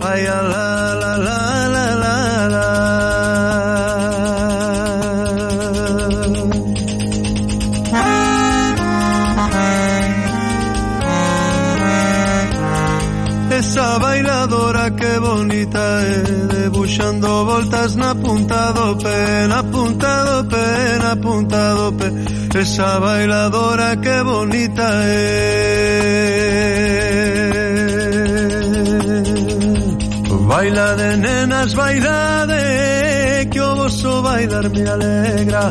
Ay, la, la, la, la, la, la. Esa bailadora que bonita é Debuxando voltas na punta do pé Na punta do pé, na punta do pé Esa bailadora que bonita é Baila de nenas, baila de que o vosso bailar me alegra.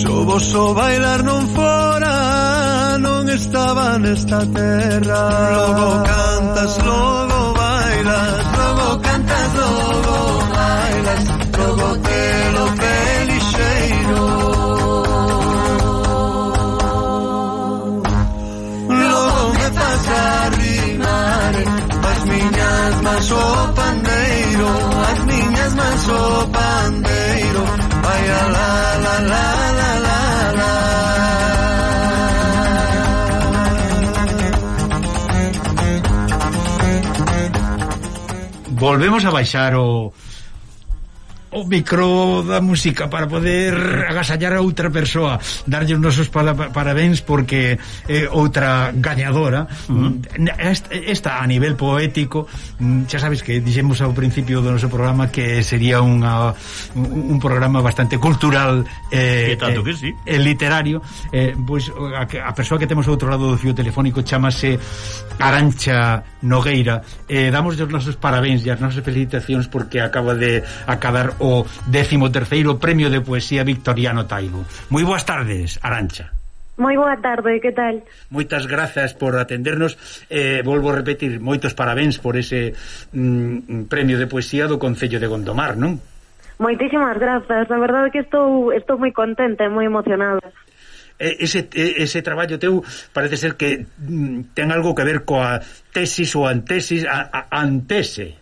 So vosso bailar non fora non estaba nesta terra. Logo cantas, logo bailas, logo cantas, logo bailas Logo te lo pelixeiro. Logo me faz arriba manso pandeiro As miñas manso pandeiro. Vai a la la la la la la. Volvemos a baixar o o micro da música para poder agasallar a outra persoa darlle os nosos para, parabéns porque é eh, outra gañadora uh -huh. Mm, esta, esta a nivel poético mm, xa sabes que dixemos ao principio do noso programa que sería unha, un, un programa bastante cultural eh, que tanto eh, que sí. eh, literario eh, pois a, a persoa que temos ao outro lado do fio telefónico chamase Arancha Nogueira eh, damos os nosos parabéns e as nosas felicitacións porque acaba de acabar o 13º Premio de Poesía Victoriano Taibo. Moi boas tardes, Arancha. Moi boa tarde, que tal? Moitas grazas por atendernos eh, Volvo a repetir, moitos parabéns por ese mm, premio de poesía do Concello de Gondomar, non? Moitísimas grazas, a verdade que estou, estou moi contenta e moi emocionada ese, ese traballo teu parece ser que mm, ten algo que ver coa tesis ou antesis, a, a, antese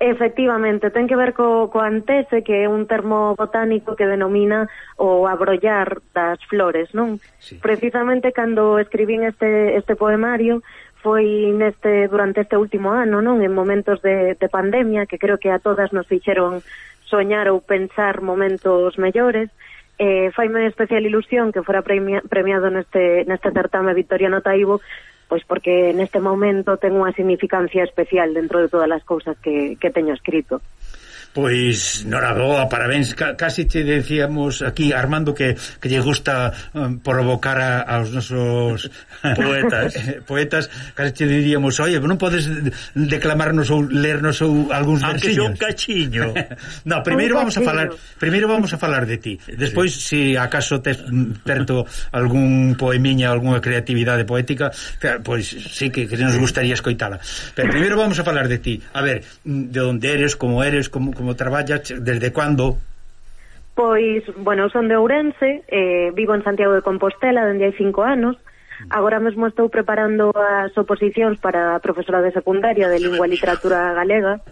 Efectivamente, ten que ver co, co antese, que é un termo botánico que denomina o abrollar das flores, non? Sí. Precisamente cando escribín este, este poemario, foi neste durante este último ano, non, en momentos de, de pandemia, que creo que a todas nos fixeron soñar ou pensar momentos mellores. Eh, faime especial ilusión que fora premia, premiado neste, neste certame Victoriano Taibo pois porque neste momento ten unha significancia especial dentro de todas as cousas que, que teño escrito. Pois, noraboa, parabéns. Casi te decíamos aquí, Armando, que, que lle gusta um, provocar a, aos nosos poetas. Eh, poetas, casi te diríamos, oye, non podes declamarnos ou lernos ou algúns versillos. Aunque son cachiño. no, primeiro vamos a falar primeiro vamos a falar de ti. Despois, se sí. si acaso tes perto algún poemiña, algunha creatividade poética, pois sí que, que nos gustaría escoitala. Pero primeiro vamos a falar de ti. A ver, de onde eres, como eres, como, como como traballas, desde cando? Pois, bueno, son de Ourense, eh, vivo en Santiago de Compostela dende hai cinco anos, Agora mesmo estou preparando as oposicións para a profesora de secundaria de Lingua e Literatura Galega,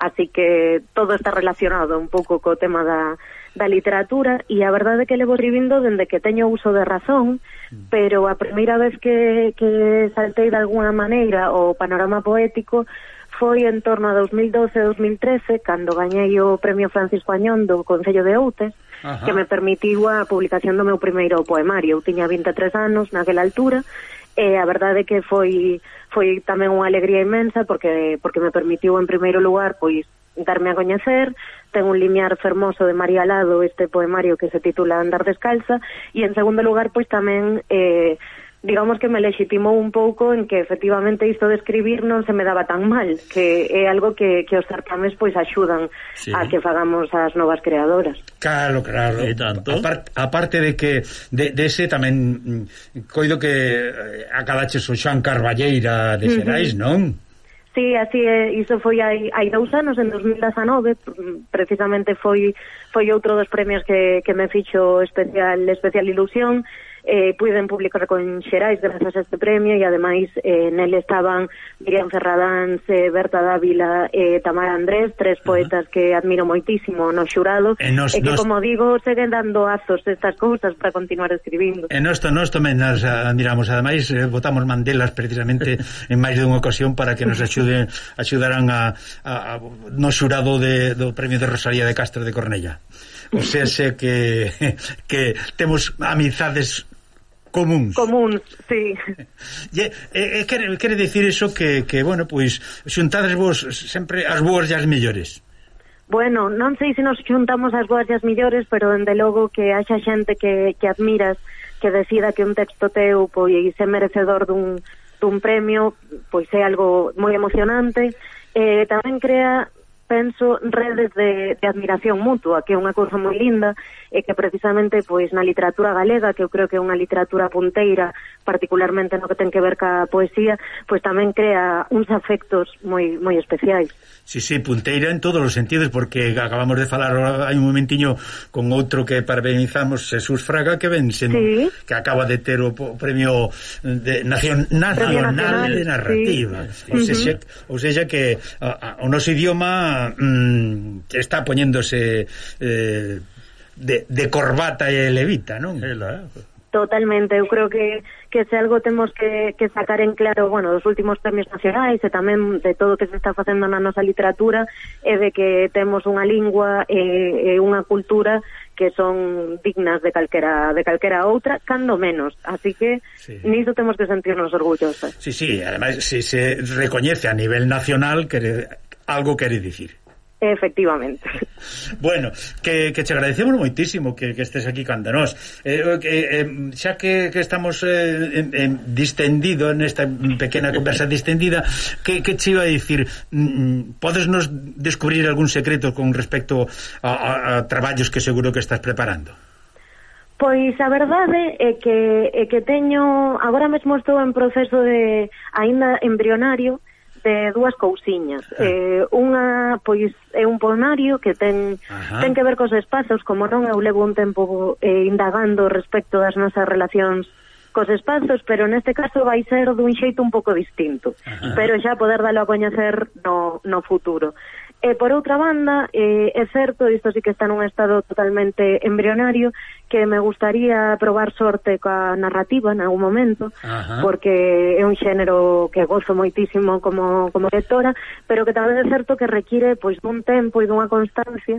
así que todo está relacionado un pouco co tema da, da literatura e a verdade é que levo escribindo dende que teño uso de razón, pero a primeira vez que, que saltei de alguna maneira o panorama poético foi en torno a 2012-2013 cando gañei o Premio Francisco Añón do Concello de Outes Ajá. que me permitiu a publicación do meu primeiro poemario. Eu tiña 23 anos naquela altura e a verdade que foi foi tamén unha alegría inmensa porque porque me permitiu en primeiro lugar pois darme a coñecer, ten un limiar fermoso de María Lado este poemario que se titula Andar descalza e en segundo lugar pois tamén eh digamos que me legitimou un pouco en que efectivamente isto de escribir non se me daba tan mal, que é algo que, que os certames pois axudan sí. a que fagamos as novas creadoras. Claro, claro. E tanto. Aparte, aparte de que de, de ese tamén mm, coido que eh, acadaches o Xan Carballeira de Xerais, uh -huh. non? Sí, así é, iso foi hai, hai dous anos, en 2019, mm, precisamente foi foi outro dos premios que, que me fixo especial especial ilusión, eh, puiden publicar con Xerais grazas a este premio e ademais eh, nel estaban Miriam Ferradáns, eh, Berta Dávila e eh, Tamara Andrés, tres poetas uh -huh. que admiro moitísimo no xurado e, eh, nos, e que, nos... como digo, seguen dando azos estas cousas para continuar escribindo. Eh, e nós, nós tamén nas eh, admiramos, ademais eh, votamos Mandelas precisamente en máis dunha ocasión para que nos axuden, axudaran a, a, a no xurado de, do premio de Rosalía de Castro de Cornella. O sea, sé que, que temos amizades comuns. Comuns, sí. E, e, e quere, quere decir iso que, que, bueno, pois, xuntades vos sempre as boas e as mellores. Bueno, non sei se nos xuntamos as boas e as mellores, pero dende logo que haxa xente que, que admiras, que decida que un texto teu pois é merecedor dun, dun premio, pois é algo moi emocionante. Eh, tamén crea penso, redes de, de admiración mutua, que é unha cousa moi linda e que precisamente pois na literatura galega, que eu creo que é unha literatura punteira, particularmente no que ten que ver ca poesía, pois tamén crea uns afectos moi moi especiais. Sí, sí, punteira en todos os sentidos, porque acabamos de falar hai un momentiño con outro que parabenizamos, Jesús Fraga, que ven sendo, sí. que acaba de ter o premio de nación, nacional, nacional de narrativa. Sí. Ou, uh -huh. ou sea, que a, a, o noso idioma mm, está poñéndose eh, de, de corbata e levita, non? Ela, eh? Totalmente, eu creo que, que se algo temos que, que sacar en claro bueno, dos últimos premios nacionais e tamén de todo o que se está facendo na nosa literatura é de que temos unha lingua e, e unha cultura que son dignas de calquera de calquera outra, cando menos. Así que sí. niso temos que sentirnos orgullosos. Sí, sí, ademais se se recoñece a nivel nacional que algo quere dicir. Efectivamente. Bueno, que, que che agradecemos moitísimo que, que estés aquí cando nós. Eh, eh, eh, xa que, que estamos eh, en distendido nesta pequena conversa distendida, que, que te iba a dicir? Mm, mm, podes nos descubrir algún secreto con respecto a, a, a traballos que seguro que estás preparando? Pois a verdade é que, é que teño, agora mesmo estou en proceso de, aínda embrionario, de dúas cousiñas. Ah. Eh, unha, pois, é un poemario que ten Ajá. ten que ver cos espazos, como non eu levo un tempo eh, indagando respecto das nosas relacións cos espazos, pero neste caso vai ser dun xeito un pouco distinto, Ajá. pero xa poder dalo a coñecer no, no futuro. E por outra banda, eh, é certo, isto sí que está nun estado totalmente embrionario, que me gustaría probar sorte coa narrativa en algún momento, Ajá. porque é un xénero que gozo moitísimo como, como lectora, pero que tamén é certo que require pois dun tempo e dunha constancia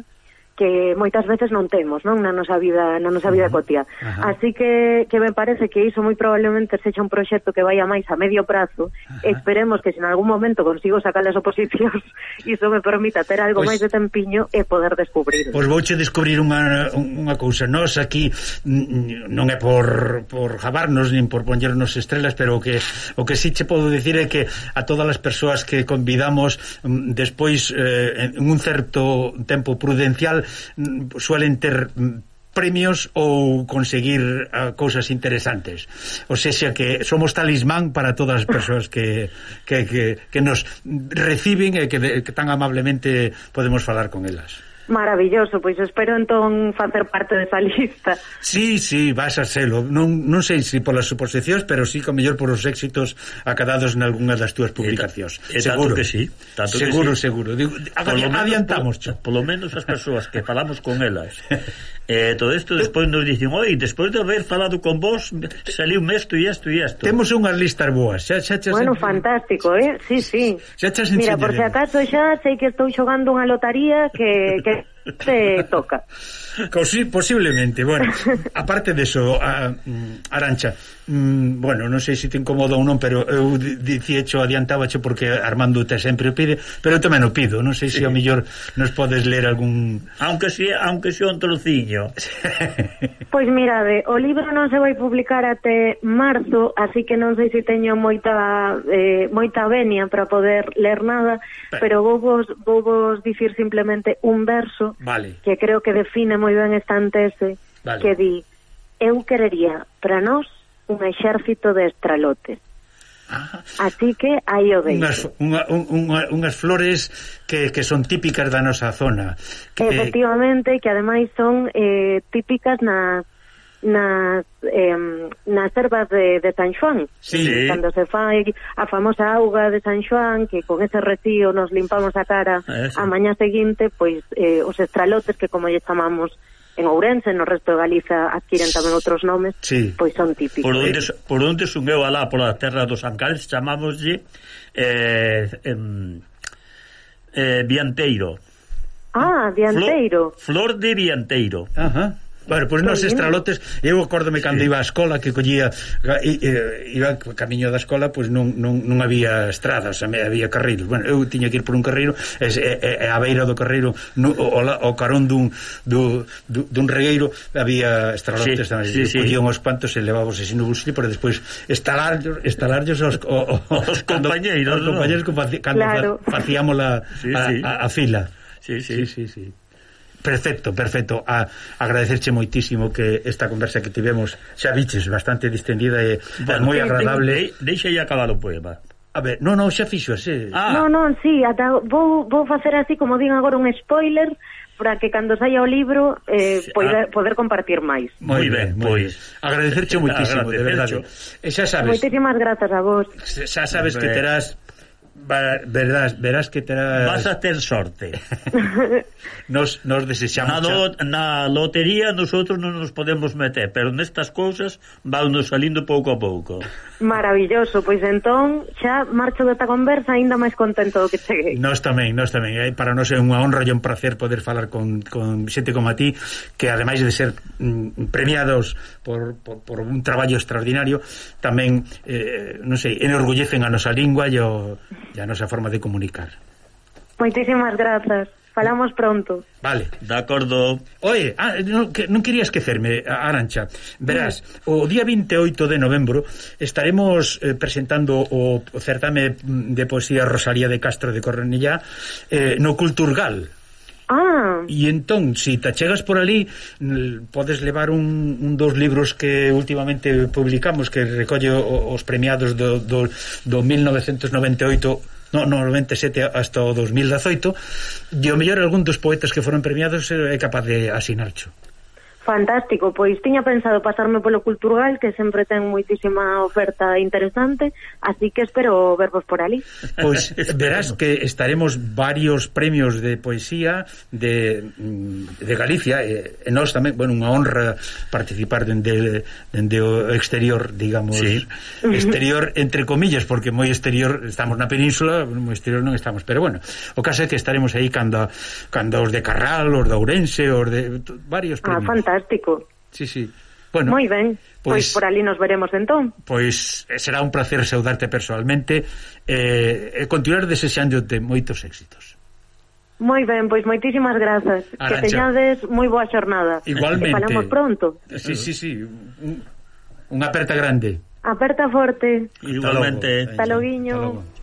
que moitas veces non temos, non, na nosa vida, na nosa vida uh -huh. cotía. Uh -huh. Así que que me parece que iso moi probablemente sexa un proxecto que vaya máis a medio prazo. Uh -huh. Esperemos que se en algún momento consigo sacar as oposicións iso me permita ter algo pois, máis de tempiño e poder descubrir. Pois vouche descubrir unha, unha cousa. Nós aquí non é por, por jabarnos nin por poñernos estrelas, pero o que o que si sí che podo dicir é que a todas as persoas que convidamos mm, despois eh, en un certo tempo prudencial Mm, suelen ter mm, premios ou conseguir uh, cousas interesantes. O sea que somos talismán para todas as persoas que, que, que, que nos reciben e que, que tan amablemente podemos falar con elas. Maravilloso, pois espero entón facer parte desa lista. Sí, sí, vas a selo. Non, non sei se si polas suposicións, pero sí que mellor por os éxitos acadados nalgunha das túas eh, publicacións. Eh, e, ta, e seguro que sí. Tanto seguro, que sí. seguro. Digo, adi adiantamos. Menos, polo, polo menos as persoas que falamos con elas. Eh, todo isto despois nos dicen, "Oi, despois de haber falado con vos, saliu mesto e isto e isto." Temos unhas listas boas. Xa, xa, xa, bueno, en... fantástico, eh? Sí, sí. Xa, xa, xa, Mira, por si acaso xa sei que estou xogando unha lotaría que, que se toca. Cosi, posiblemente, bueno, aparte de eso, a, mm, Arancha, mm, bueno, non sei se te incomoda ou non, pero eu diciecho adiantábache porque Armando te sempre o pide, pero eu tamén o pido, non sei se ao mellor nos podes ler algún... Aunque si, aunque si un trociño. pois mirade, o libro non se vai publicar até marzo, así que non sei se teño moita eh, moita venia para poder ler nada, pero, pero vou vos, vou vos dicir simplemente un verso vale. que creo que define moi ben esta antese, vale. que di, eu querería para nós un exército de estralotes. Ah, Así que aí o deixo. Unhas, unha, unha, unhas flores que, que son típicas da nosa zona. Que, Efectivamente, que ademais son eh, típicas na nas eh, nas ervas de, de San Xoán sí. cando se fai a famosa auga de San Xoán que con ese retío nos limpamos a cara Eso. a mañá seguinte pois eh, os estralotes que como lle chamamos en Ourense, no resto de Galiza adquiren tamén outros nomes, sí. pois son típicos. Por onde, por onde son eu alá, pola terra dos Ancares, chamámoslle eh, em, eh, Vianteiro. Ah, Vianteiro. Flor, flor de Vianteiro. Ajá. Bueno, pois pues nos estralotes, eu acórdome cando sí. iba á escola que collía iba camiño da escola, pois pues non, non, non había estradas, había carreiros. Bueno, eu tiña que ir por un carreiro, e, e, e a beira do carreiro, no, o, o carón dun, dun, dun regueiro había estralotes sí, tamén, sí, sí. collían os pantos e levábamos así no bolsillo pero despois estalarlos, estalarlos aos, o, os, compañeiros, os compañeiros no? cando claro. facíamos la sí, a, sí. A, a fila. Sí, sí, sí, sí. sí. Perfecto, perfecto. A, agradecerche moitísimo que esta conversa que tivemos xa viches bastante distendida e bueno, moi agradable. Deixa aí acabar o poema. A ver, non, non, xa fixo ese. Ah. Non, non, sí, ata vou, vou facer así como din agora un spoiler para que cando saia o libro eh, ah. poder, poder compartir máis. Moi ben, pois. Agradecerche moitísimo, de verdade. E xa sabes. Moitísimas grazas a vos. Xa sabes que terás verás, verás que terás... Vas a ter sorte. nos, nos desexamos... Na, do, na lotería nosotros non nos podemos meter, pero nestas cousas nos salindo pouco a pouco. Maravilloso, pois entón xa marcho desta conversa aínda máis contento do que cheguei. Nós tamén, nós tamén. Eh? Para nós é unha honra e un placer poder falar con, con xente como a ti, que ademais de ser mm, premiados por, por, por un traballo extraordinario, tamén, eh, non sei, enorgullecen a nosa lingua e o e a nosa forma de comunicar. Moitísimas grazas. Falamos pronto. Vale. De acordo. Oye, ah, non, que, non quería esquecerme, Arancha. Verás, o día 28 de novembro estaremos eh, presentando o, o certame de poesía Rosalía de Castro de Cornellá eh, no Culturgal e entón, se si te chegas por ali podes levar un, un dos libros que últimamente publicamos que recolle os premiados do, do, do 1998 no, no 97 hasta o 2018 e o mellor algún dos poetas que foron premiados é capaz de asinar xo. Fantástico, pois tiña pensado pasarme polo Culturgal que sempre ten moitísima oferta interesante, así que espero vervos por ali. Pois verás que estaremos varios premios de poesía de, mm, de Galicia e, e nós tamén, bueno, unha honra participar dende dende o exterior, digamos, sí. exterior entre comillas, porque moi exterior estamos na península, moi exterior non estamos, pero bueno, o caso é que estaremos aí cando cando os de Carral, os de Ourense, os de varios ah, premios. Ah, fantástico fantástico. Sí, sí. Bueno, Moi ben, pois, pois por ali nos veremos entón. Pois será un placer saudarte personalmente eh, e continuar desexándote moitos éxitos. Moi ben, pois moitísimas grazas. Arancha. Que teñades moi boa xornada. Igualmente. Que falamos pronto. Sí, sí, sí. Unha aperta grande. Aperta forte. Igualmente. Hasta logo. Hasta logo.